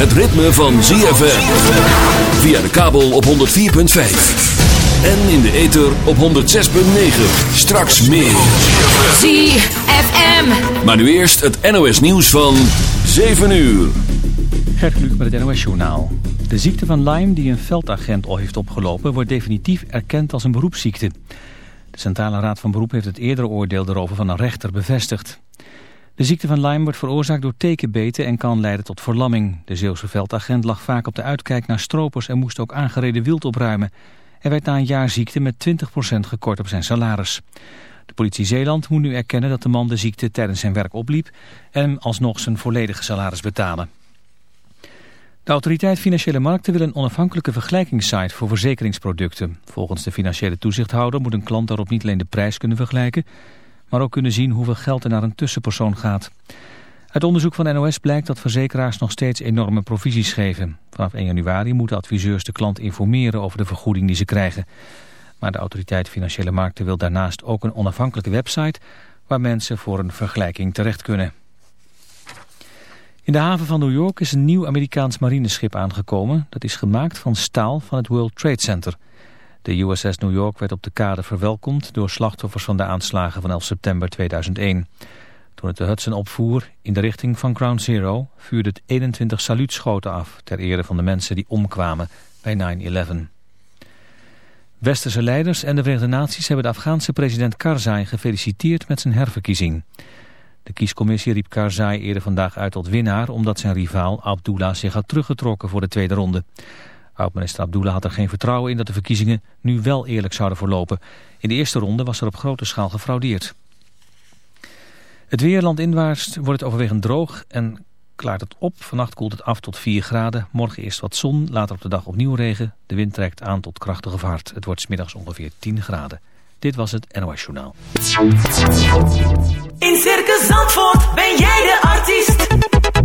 het ritme van ZFM. Via de kabel op 104.5. En in de ether op 106.9. Straks meer. ZFM. Maar nu eerst het NOS nieuws van 7 uur. Gert Kluk met het NOS Journaal. De ziekte van Lyme die een veldagent al heeft opgelopen... wordt definitief erkend als een beroepsziekte. De Centrale Raad van Beroep heeft het eerdere oordeel erover van een rechter bevestigd. De ziekte van Lyme wordt veroorzaakt door tekenbeten en kan leiden tot verlamming. De Zeeuwse veldagent lag vaak op de uitkijk naar stropers en moest ook aangereden wild opruimen. Hij werd na een jaar ziekte met 20% gekort op zijn salaris. De politie Zeeland moet nu erkennen dat de man de ziekte tijdens zijn werk opliep en alsnog zijn volledige salaris betalen. De autoriteit Financiële Markten wil een onafhankelijke vergelijkingssite voor verzekeringsproducten. Volgens de financiële toezichthouder moet een klant daarop niet alleen de prijs kunnen vergelijken, maar ook kunnen zien hoeveel geld er naar een tussenpersoon gaat. Uit onderzoek van NOS blijkt dat verzekeraars nog steeds enorme provisies geven. Vanaf 1 januari moeten adviseurs de klant informeren over de vergoeding die ze krijgen. Maar de autoriteit Financiële Markten wil daarnaast ook een onafhankelijke website waar mensen voor een vergelijking terecht kunnen. In de haven van New York is een nieuw Amerikaans marineschip aangekomen. Dat is gemaakt van staal van het World Trade Center. De USS New York werd op de kade verwelkomd door slachtoffers van de aanslagen van 11 september 2001. Toen het de Hudson opvoer in de richting van Ground Zero vuurde het 21 saluutschoten af ter ere van de mensen die omkwamen bij 9-11. Westerse leiders en de Verenigde Naties hebben de Afghaanse president Karzai gefeliciteerd met zijn herverkiezing. De kiescommissie riep Karzai eerder vandaag uit tot winnaar omdat zijn rivaal Abdullah zich had teruggetrokken voor de tweede ronde. Oud-minister Abdullah had er geen vertrouwen in dat de verkiezingen nu wel eerlijk zouden verlopen. In de eerste ronde was er op grote schaal gefraudeerd. Het weer landinwaarts wordt het overwegend droog en klaart het op. Vannacht koelt het af tot 4 graden. Morgen eerst wat zon, later op de dag opnieuw regen. De wind trekt aan tot krachtige vaart. Het wordt smiddags ongeveer 10 graden. Dit was het NOS Journaal. In Circus Zandvoort ben jij de artiest.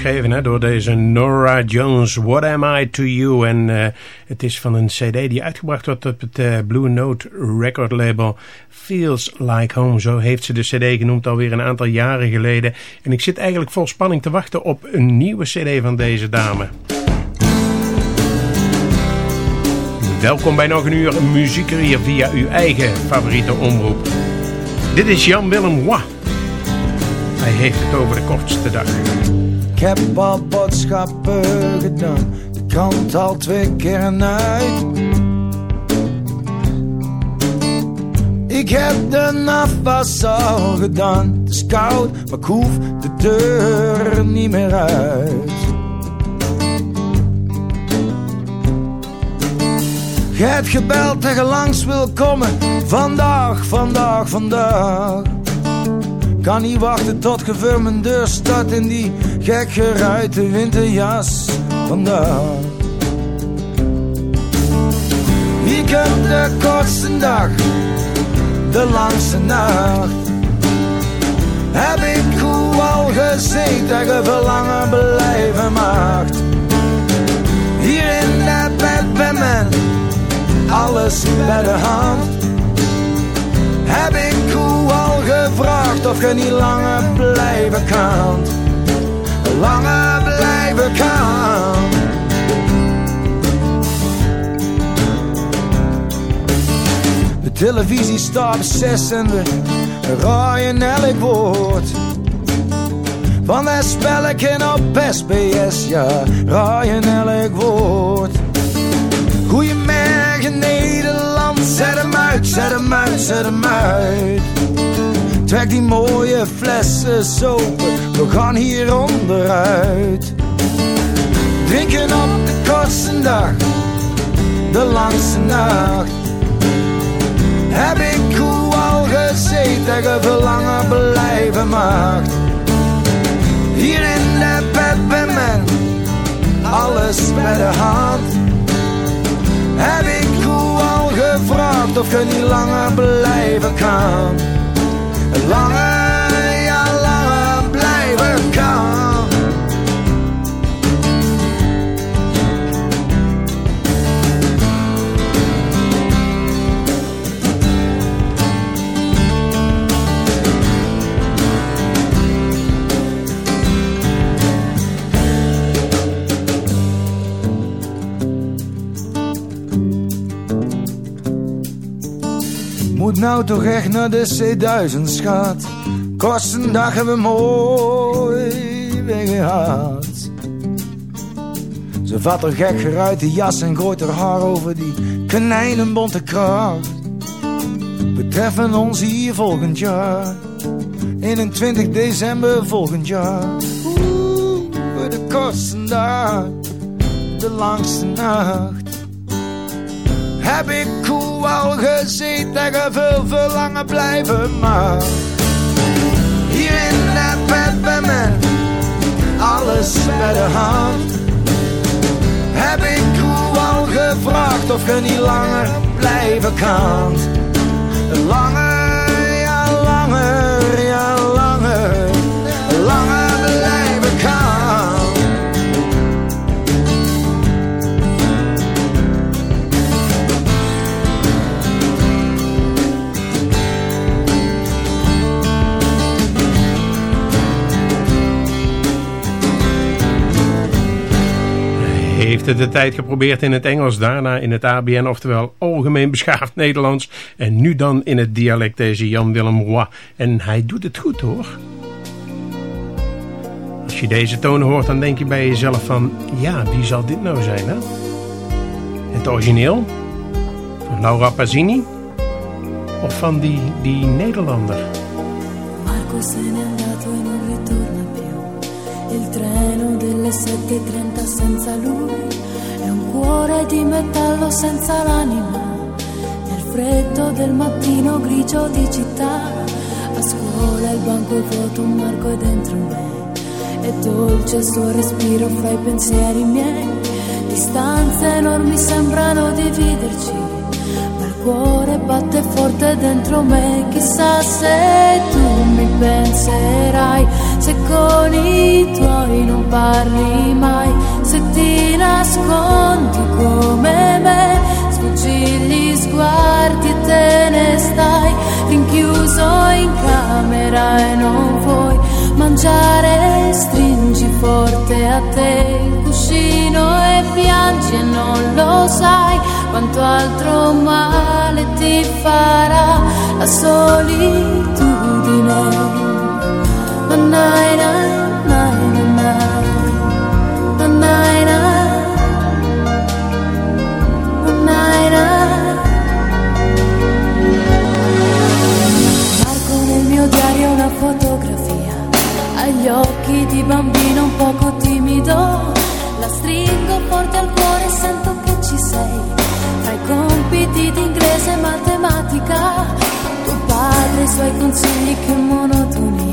Geschreven, hè, door deze Nora Jones. What Am I To You? En eh, het is van een cd die uitgebracht wordt op het eh, Blue Note record label. Feels Like Home, zo heeft ze de cd genoemd alweer een aantal jaren geleden. En ik zit eigenlijk vol spanning te wachten op een nieuwe cd van deze dame. Welkom bij nog een uur muziekerier via uw eigen favoriete omroep. Dit is Jan Willem Wa. Hij heeft het over de kortste dag. Ik heb al boodschappen gedaan, de krant al twee keer uit. Ik heb de afwas al gedaan, het is koud, maar ik hoef de deur niet meer uit. Je hebt gebeld dat je langs wil komen, vandaag, vandaag, vandaag. Kan niet wachten tot voor mijn deur staat in die gek geruite winterjas vandaag. Hier komt de kortste dag, de langste nacht. Heb ik hoe al gezegd dat je verlangen blijven mag. Hier in dat bed bij mij, alles bij de hand. Heb ik al gevraagd of je niet langer blijven kan. Langer blijven kan. De televisie staat we raaien elk woord. Van dat spelletje op SBS, ja, raaien elk woord. Goedemorgen Nederland, zet hem uit, zet hem uit, zet hem uit. Trek die mooie flessen sopen, we gaan hier onderuit. Drinken op de kortste dag, de langste nacht. Heb ik hoe al je verlangen blijven mag. Hier in de mij, alles bij de hand. Heb ik hoe al gevraagd of je niet langer blijven kan. Langer, Nou toch echt naar de C1000 schat. Kosten dag hebben we mooi weggehaald. Ze vat er gek geruite jas en gooit haar haar over die konijnenbonte kracht. We treffen ons hier volgend jaar. 21 december volgend jaar. Oeh, voor de kortste dag, de langste nacht. Heb ik al dat je veel verlangen blijven mag. Hier in dat bed bij mij, alles bij de hand. Heb ik al gevraagd of je niet langer blijven kan. De tijd geprobeerd in het Engels, daarna in het ABN, oftewel Algemeen Beschaafd Nederlands. En nu dan in het dialect deze Jan Willem Roy. En hij doet het goed hoor. Als je deze tonen hoort, dan denk je bij jezelf van... Ja, wie zal dit nou zijn hè? Het origineel? Van Laura Pazzini? Of van die, die Nederlander? Marco se n'è andato e non ritorna più. Il treno delle 7.30 senza lui è un cuore di metallo senza l'anima. del mattino grigio di città. A scuola il banco è vuoto, un marco è dentro me. È dolce il suo respiro fra i pensieri miei. Distanze enormi sembrano dividerci. Ma il cuore batte forte dentro me. Chissà se tu mi penserai. Se con i tuoi non parli mai. Se ti nascondi come me. Sfuggi gli sguardi e te ne stai rinchiuso in camera e non vuoi mangiare, stringi forte a te il cuscino e piangi e non lo sai quanto altro male ti farà la solitudine. Matematica tuo padre i suoi consigli che monotonia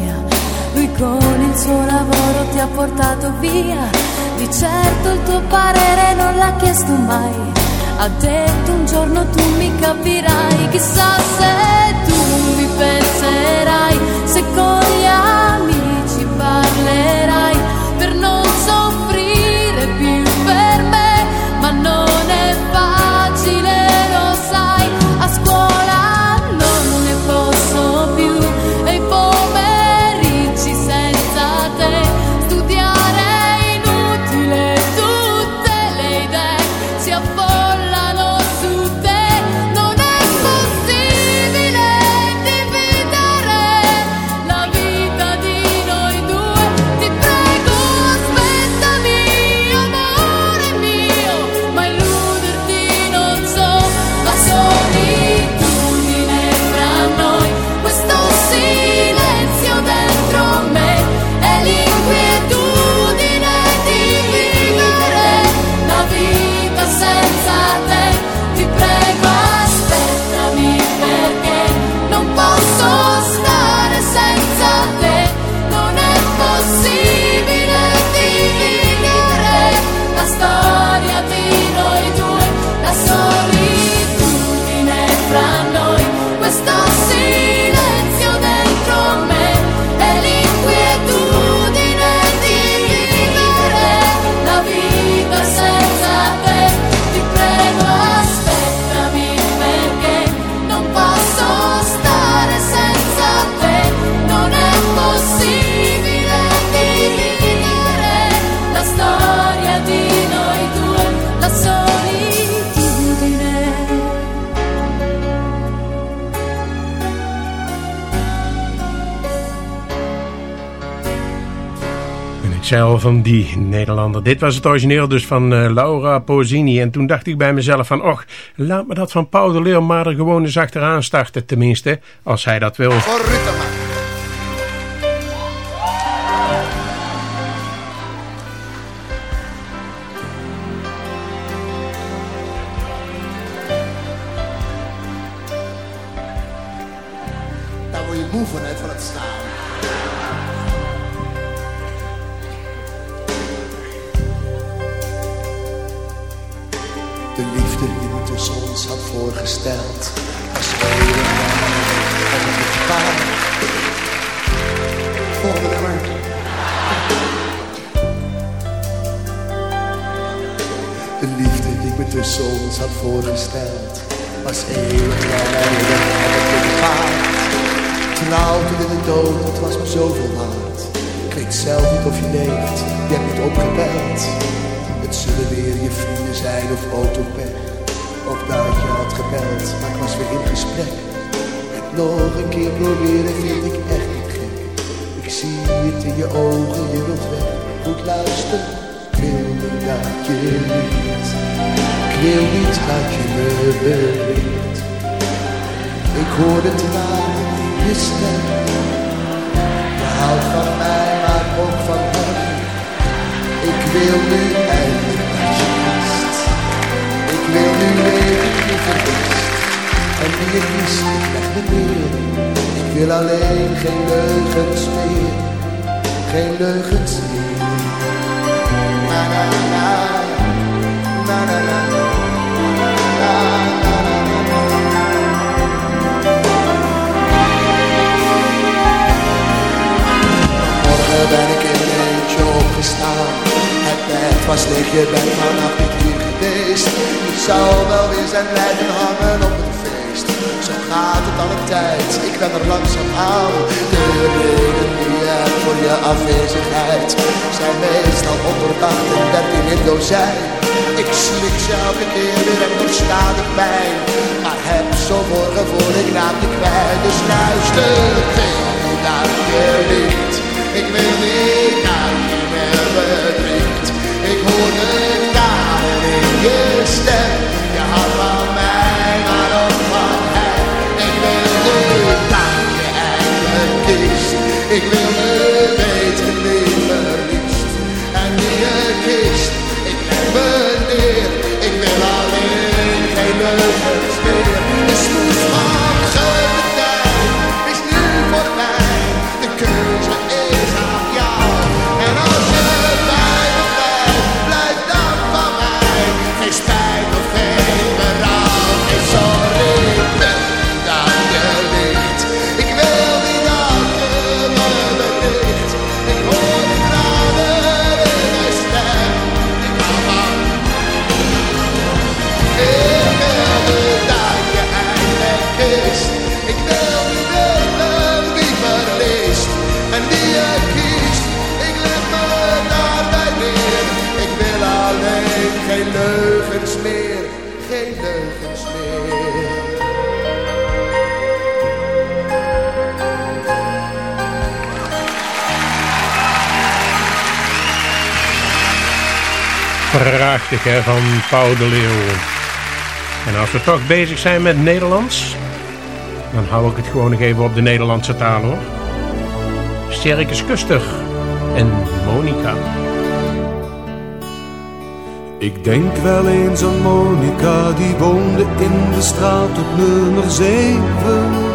con il suo lavoro ti ha portato via. Di certo il tuo parere non l'ha chiesto mai. Ha detto un giorno tu mi capirai, chissà se tu mi penserai, se con gli amici van die Nederlander. Dit was het origineel dus van eh, Laura Pozzini. En toen dacht ik bij mezelf van... Och, laat me dat van Paul de Leeuw gewoon eens achteraan starten. Tenminste, als hij dat wil. Voor Rutema. Het bed was leeg, je bent vannacht niet hier geweest. Je zou wel weer zijn blijven hangen op het feest. Zo gaat het al een tijd, ik ben er langzaam aan. De redenen die je hebt voor je afwezigheid zijn meestal onderdacht en dertien in dozijn. Ik slik ze elke keer weer en doorstaat ik pijn. Maar heb zo morgen voor ik naam je kwijt. Dus luister, geen naar je licht. Ik wil niet naar je meer bedriegt. Ik hoor de tranen in je stem. Je houdt van mij, maar ook van hem. Ik wil niet aan je eigen kist. Ik wil Prachtig hè, van Paul de Leeuw. En als we toch bezig zijn met Nederlands, dan hou ik het gewoon nog even op de Nederlandse taal hoor. Circus Kuster en Monica. Ik denk wel eens aan Monica, die woonde in de straat op nummer 7.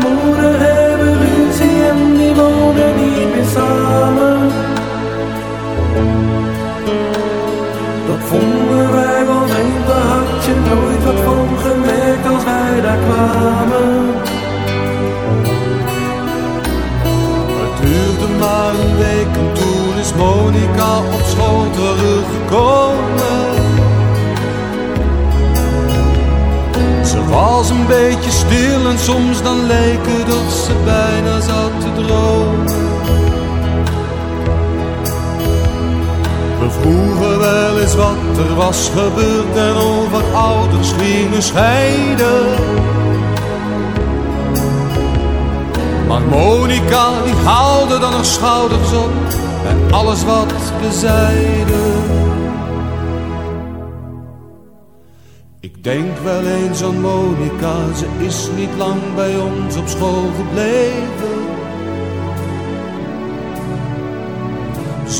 en haar moeder hebben ruzie en die wat er was gebeurd en over ouders gingen scheiden. Maar Monica die haalde dan haar schouders op en alles wat we zeiden. Ik denk wel eens aan Monica, ze is niet lang bij ons op school gebleven.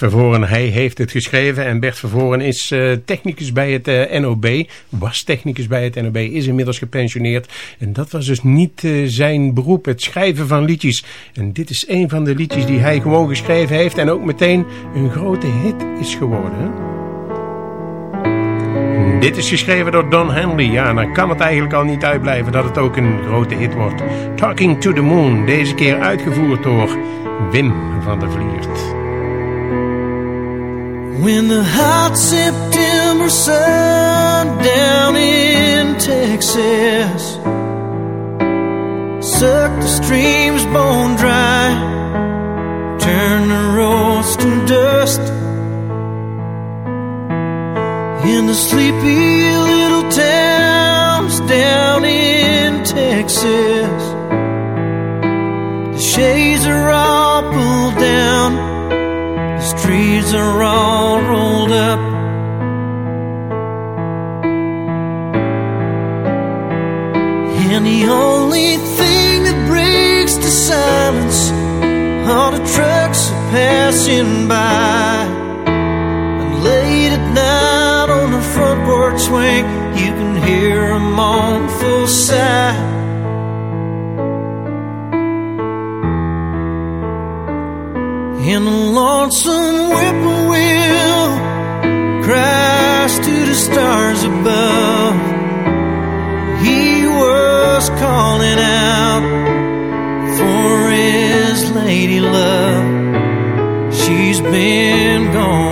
Vervoren, hij heeft het geschreven en Bert Vervoren is uh, technicus bij het uh, NOB, was technicus bij het NOB, is inmiddels gepensioneerd en dat was dus niet uh, zijn beroep, het schrijven van liedjes. En dit is een van de liedjes die hij gewoon geschreven heeft en ook meteen een grote hit is geworden. Dit is geschreven door Don Henley. Ja, dan kan het eigenlijk al niet uitblijven dat het ook een grote hit wordt. Talking to the Moon, deze keer uitgevoerd door Wim van der Vliert. When the hot September sun down in Texas sucked the streams bone dry, turned the roads to dust. In the sleepy little towns down in Texas, the shades are all pulled down trees are all rolled up. And the only thing that breaks the silence are the trucks are passing by. And late at night on the front porch swing, you can hear a mournful sigh. And the lonesome whippoorwill cries to the stars above. He was calling out for his lady love. She's been gone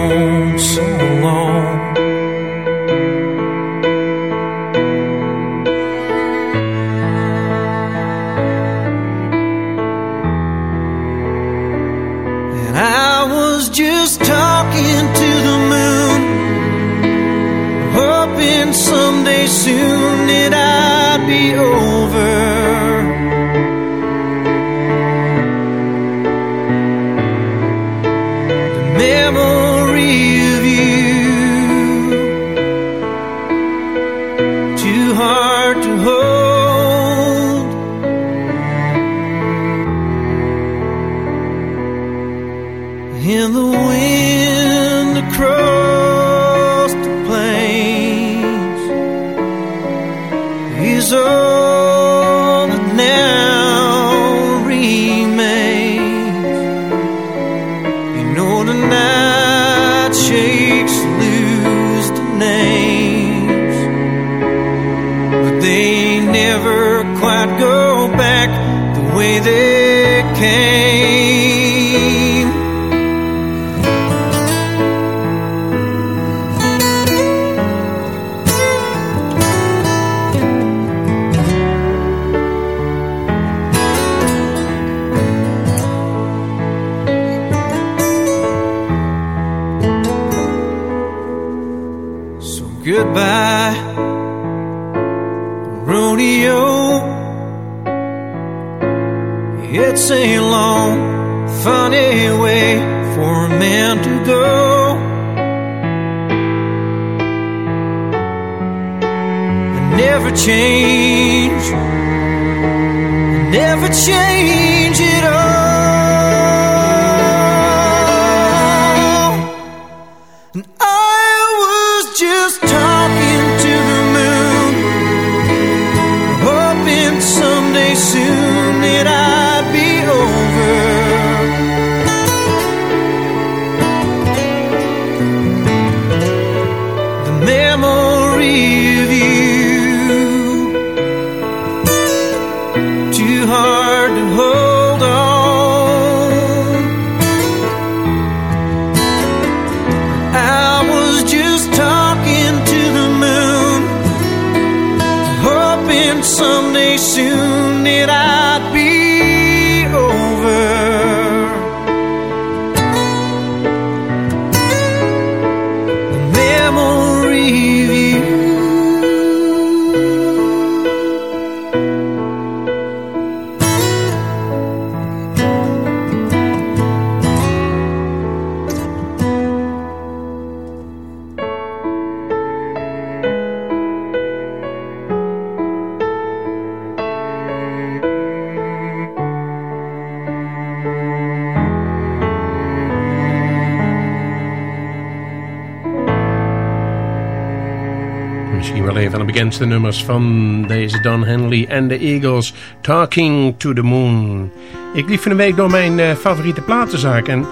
bekendste nummers van deze Don Henley en de Eagles. Talking to the Moon. Ik liep van een week door mijn eh, favoriete platenzaak en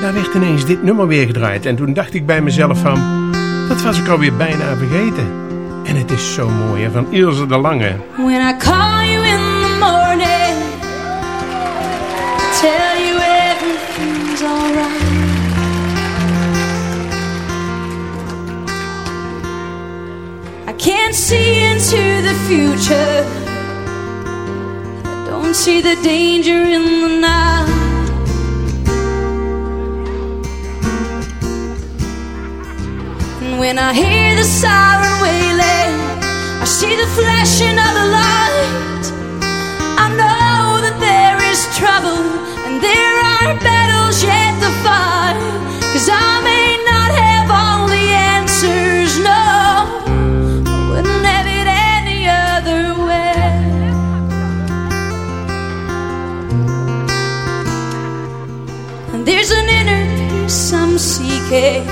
daar werd ineens dit nummer weer gedraaid. En toen dacht ik bij mezelf van, dat was ik alweer bijna vergeten. En het is zo mooi, hè, van Ilse de Lange. See the danger in the night. And when I hear the siren wailing, I see the flashing of the light. I know that there is trouble and there are battles yet to fight. There's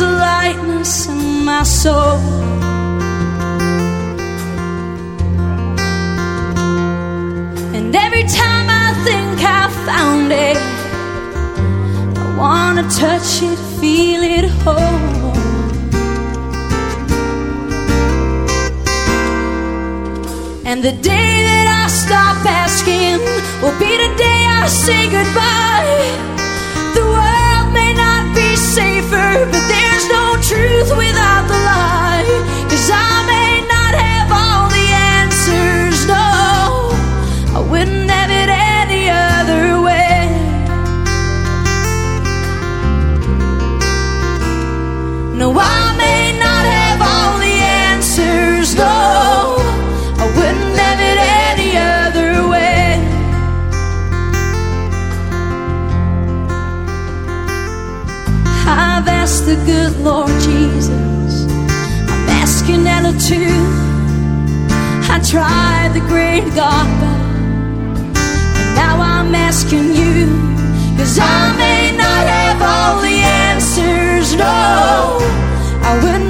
a lightness in my soul. And every time I think I found it, I wanna touch it, feel it whole. And the day that I stop asking will be the day I say goodbye. Safer, but there's no truth without the lie. Cause I good Lord Jesus. I'm asking Ella too. I tried the great God, but now I'm asking you. Cause I may not have all the answers, no. I wouldn't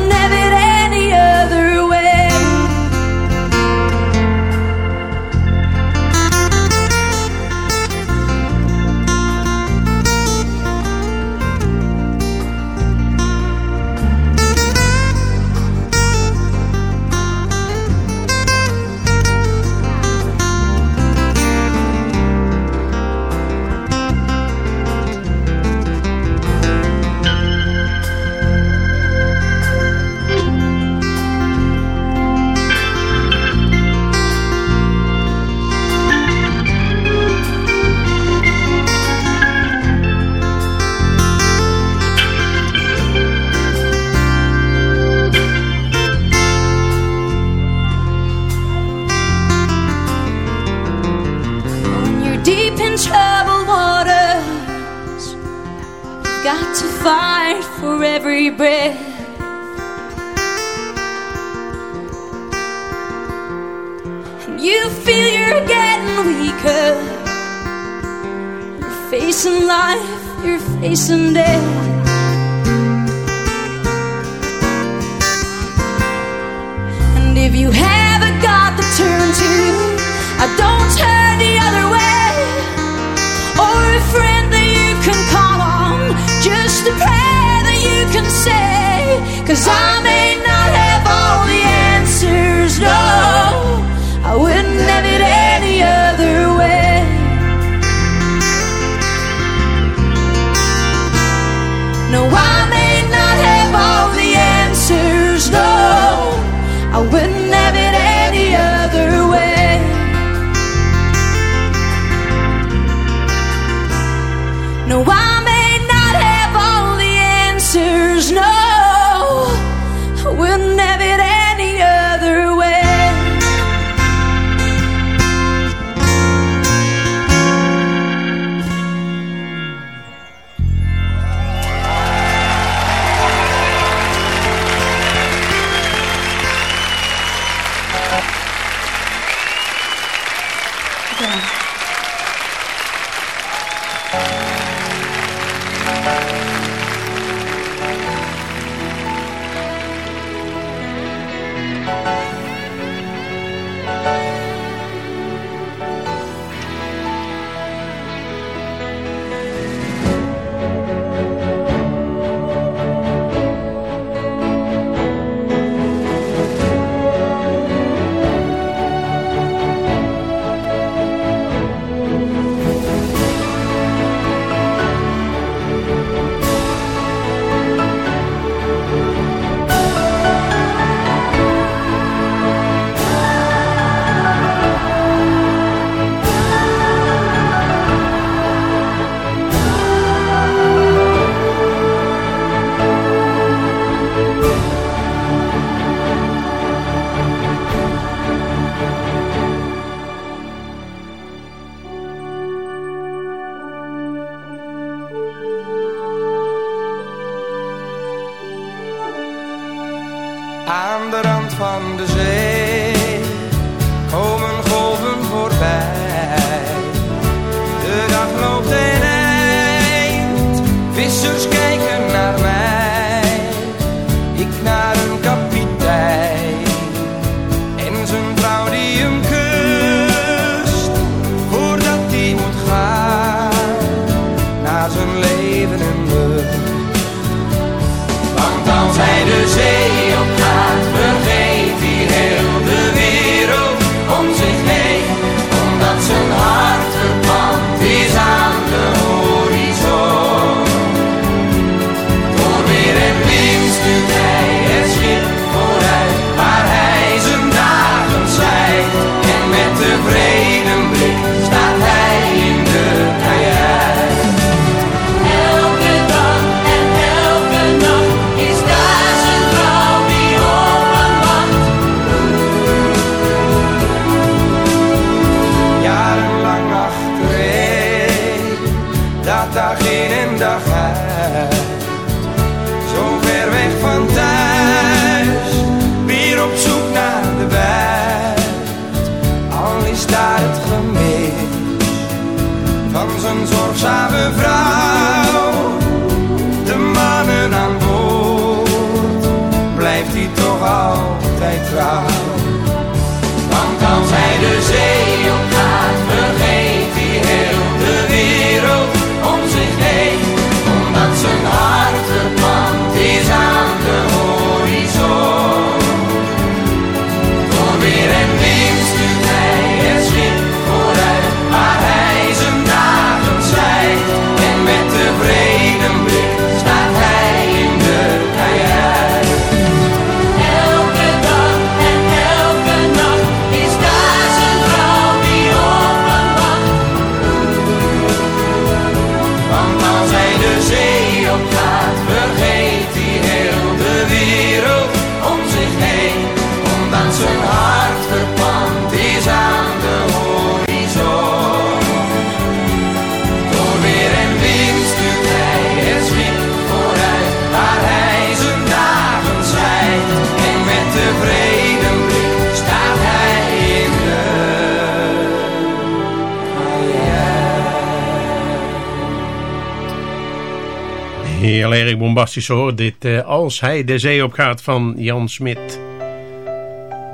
erg bombastisch hoor. Dit eh, Als hij de zee op gaat van Jan Smit.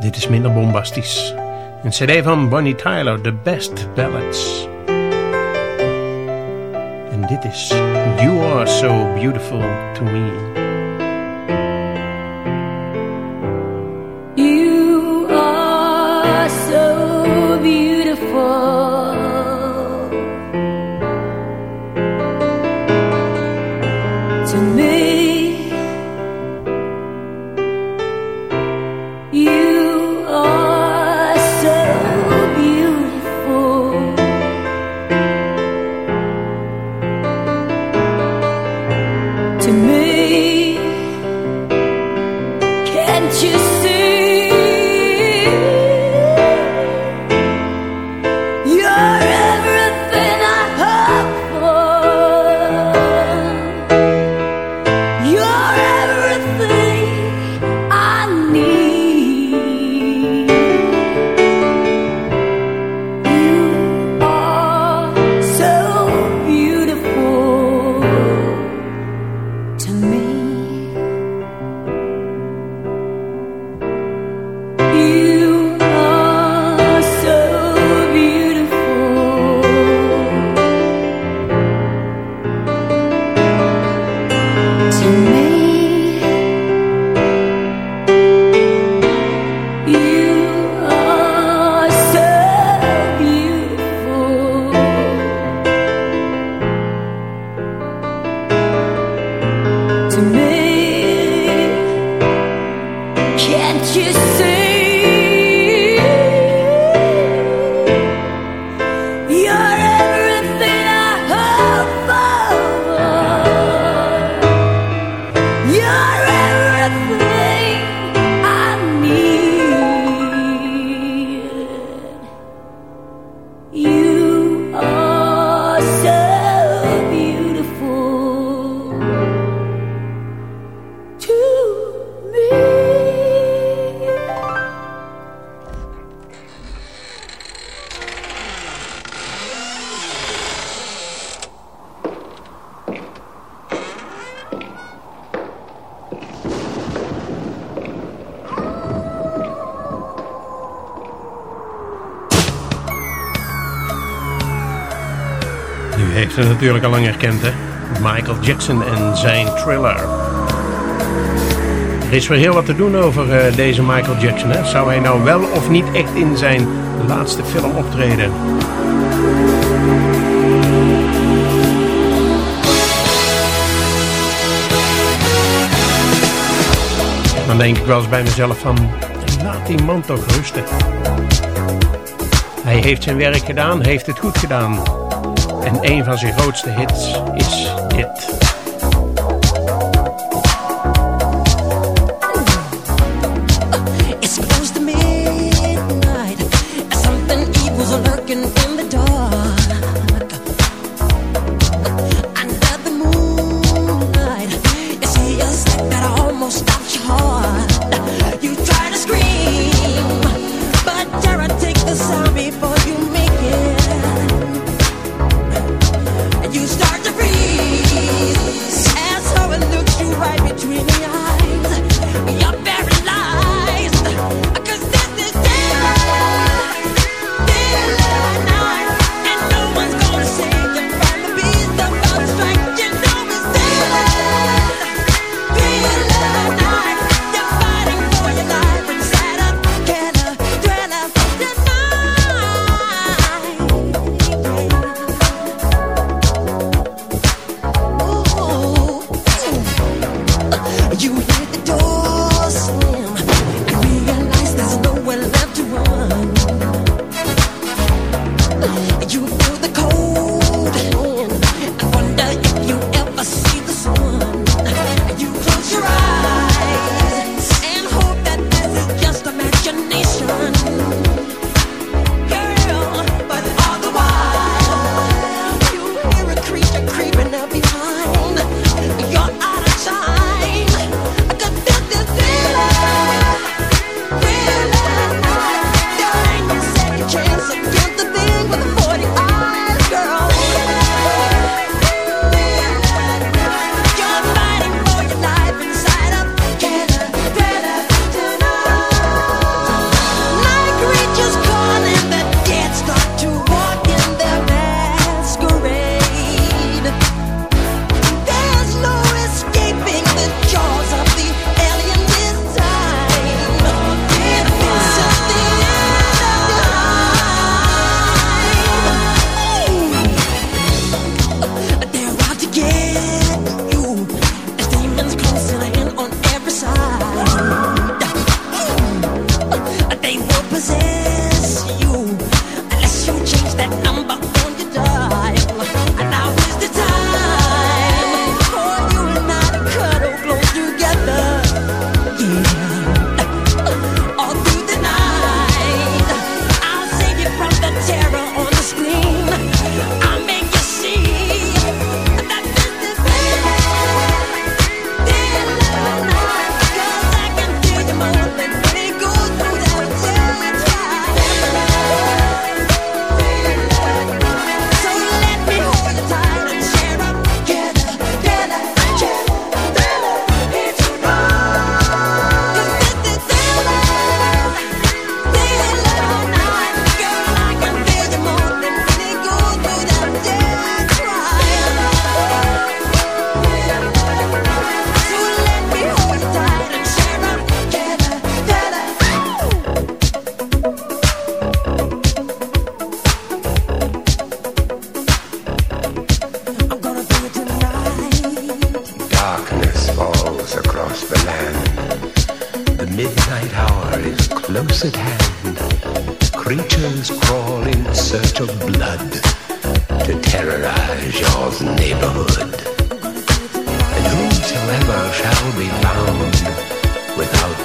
Dit is minder bombastisch. Een cd van Bonnie Tyler, The Best Ballads. En dit is You Are So Beautiful To Me. natuurlijk al lang herkend, hè? Michael Jackson en zijn Thriller. Er is weer heel wat te doen over eh, deze Michael Jackson, hè? Zou hij nou wel of niet echt in zijn laatste film optreden? Dan denk ik wel eens bij mezelf van, laat die man toch rusten. Hij heeft zijn werk gedaan, heeft het goed gedaan. En een van zijn grootste hits is dit.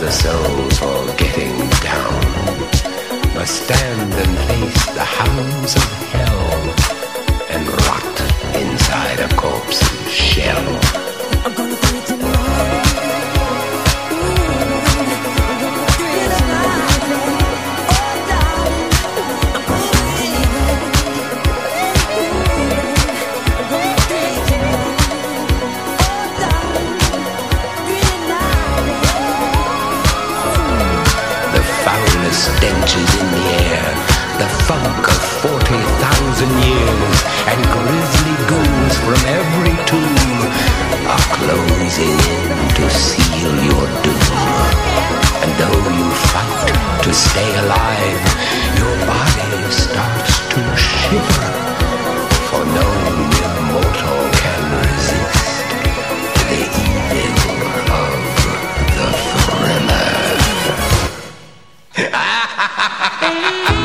The soul for getting down must stand and face the hounds of hell and rot inside a corpse's shell. The from every tomb are closing in to seal your doom. And though you fight to stay alive, your body starts to shiver, for no immortal can resist the evil of the thriller.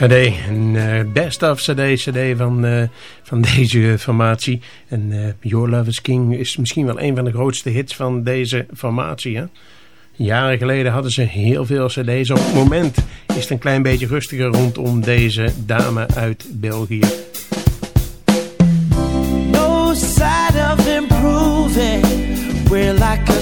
CD, een eh, best of CD, CD van, eh, van deze formatie. En eh, Your Love is King is misschien wel een van de grootste hits van deze formatie. Hè? Jaren geleden hadden ze heel veel CD's. Op het moment is het een klein beetje rustiger rondom deze dame uit België. No sign of improving. We're like a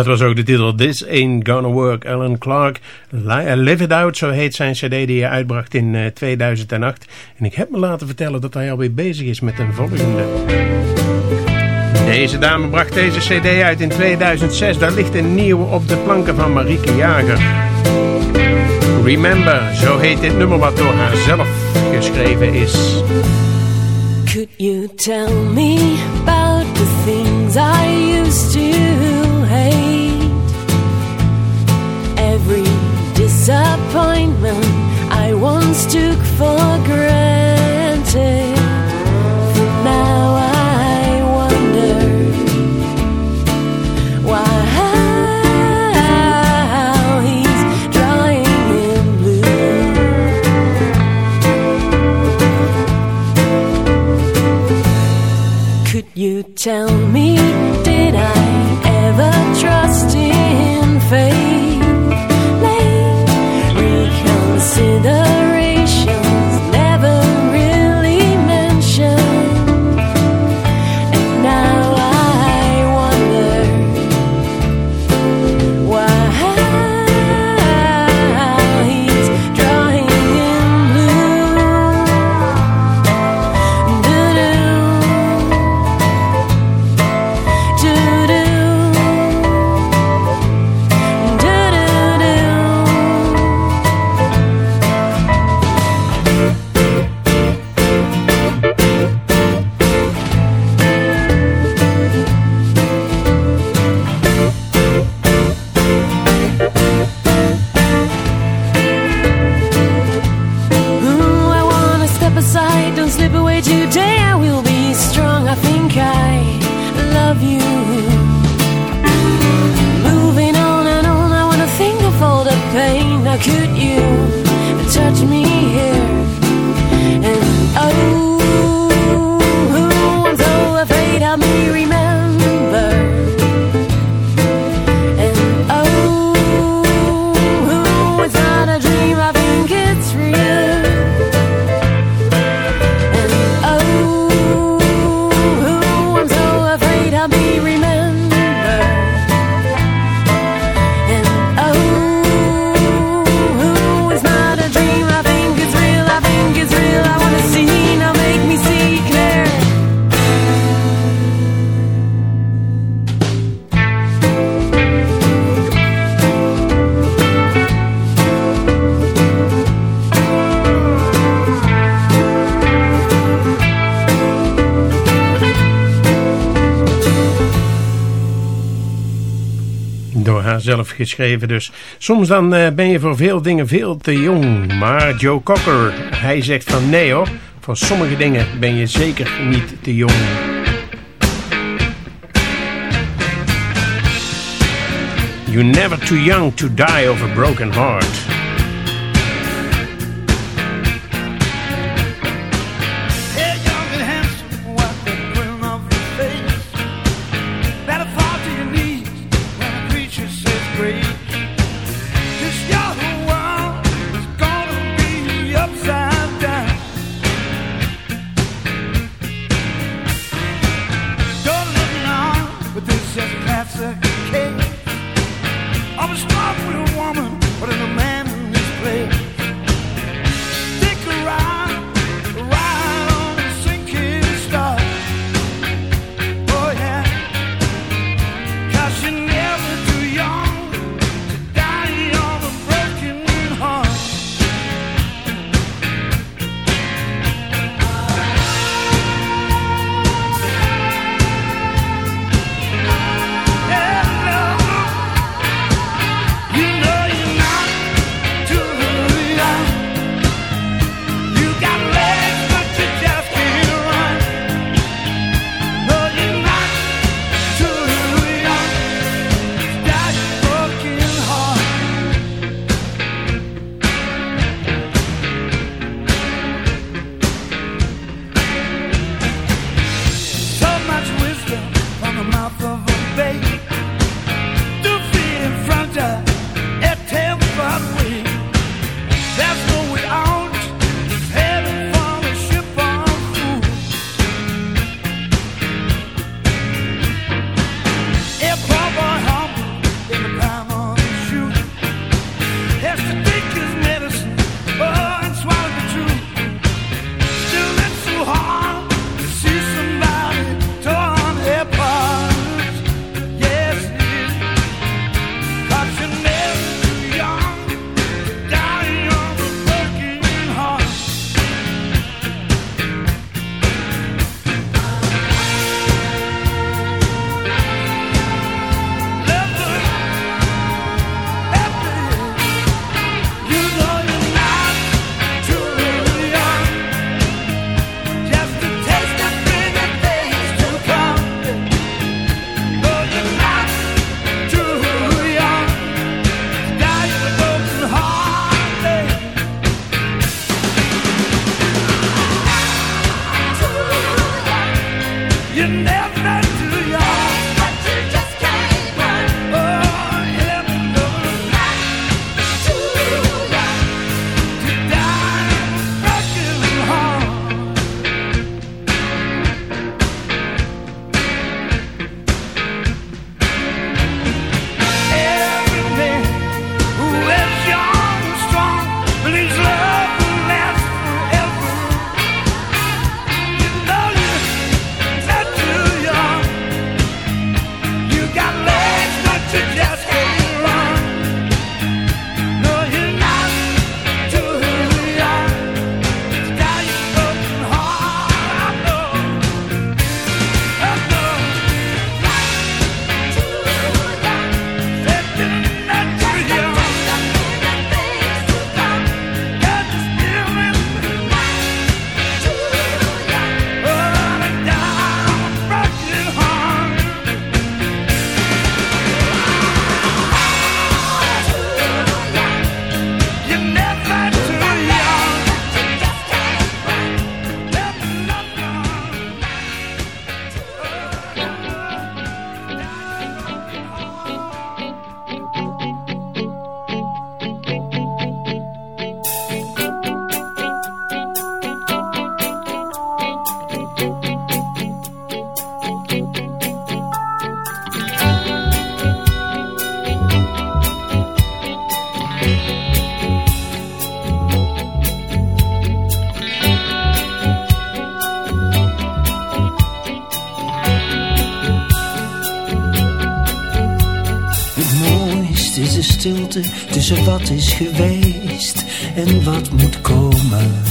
Dat was ook de titel This Ain't Gonna Work. Alan Clark, Li- Live It Out, zo heet zijn cd die hij uitbracht in eh, 2008. En ik heb me laten vertellen dat hij alweer bezig is met een volgende. Deze dame bracht deze cd uit in 2006. Daar ligt een nieuwe op de planken van Marieke Jager. Remember, zo heet dit nummer wat door haar zelf geschreven is. Could you tell me about the things I disappointment I once took for granted. Now I wonder why he's drawing in blue. Could you tell me, geschreven. Dus soms dan eh, ben je voor veel dingen veel te jong. Maar Joe Cocker, hij zegt van nee hoor. Voor sommige dingen ben je zeker niet te jong. You're never too young to die of a broken heart. Is geweest en wat moet komen.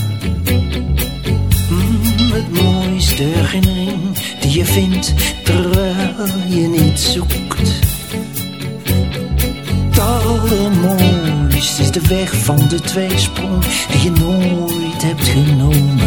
Mm, het mooiste herinnering die je vindt terwijl je niet zoekt. Het allermooiste is de weg van de tweesprong die je nooit hebt genomen.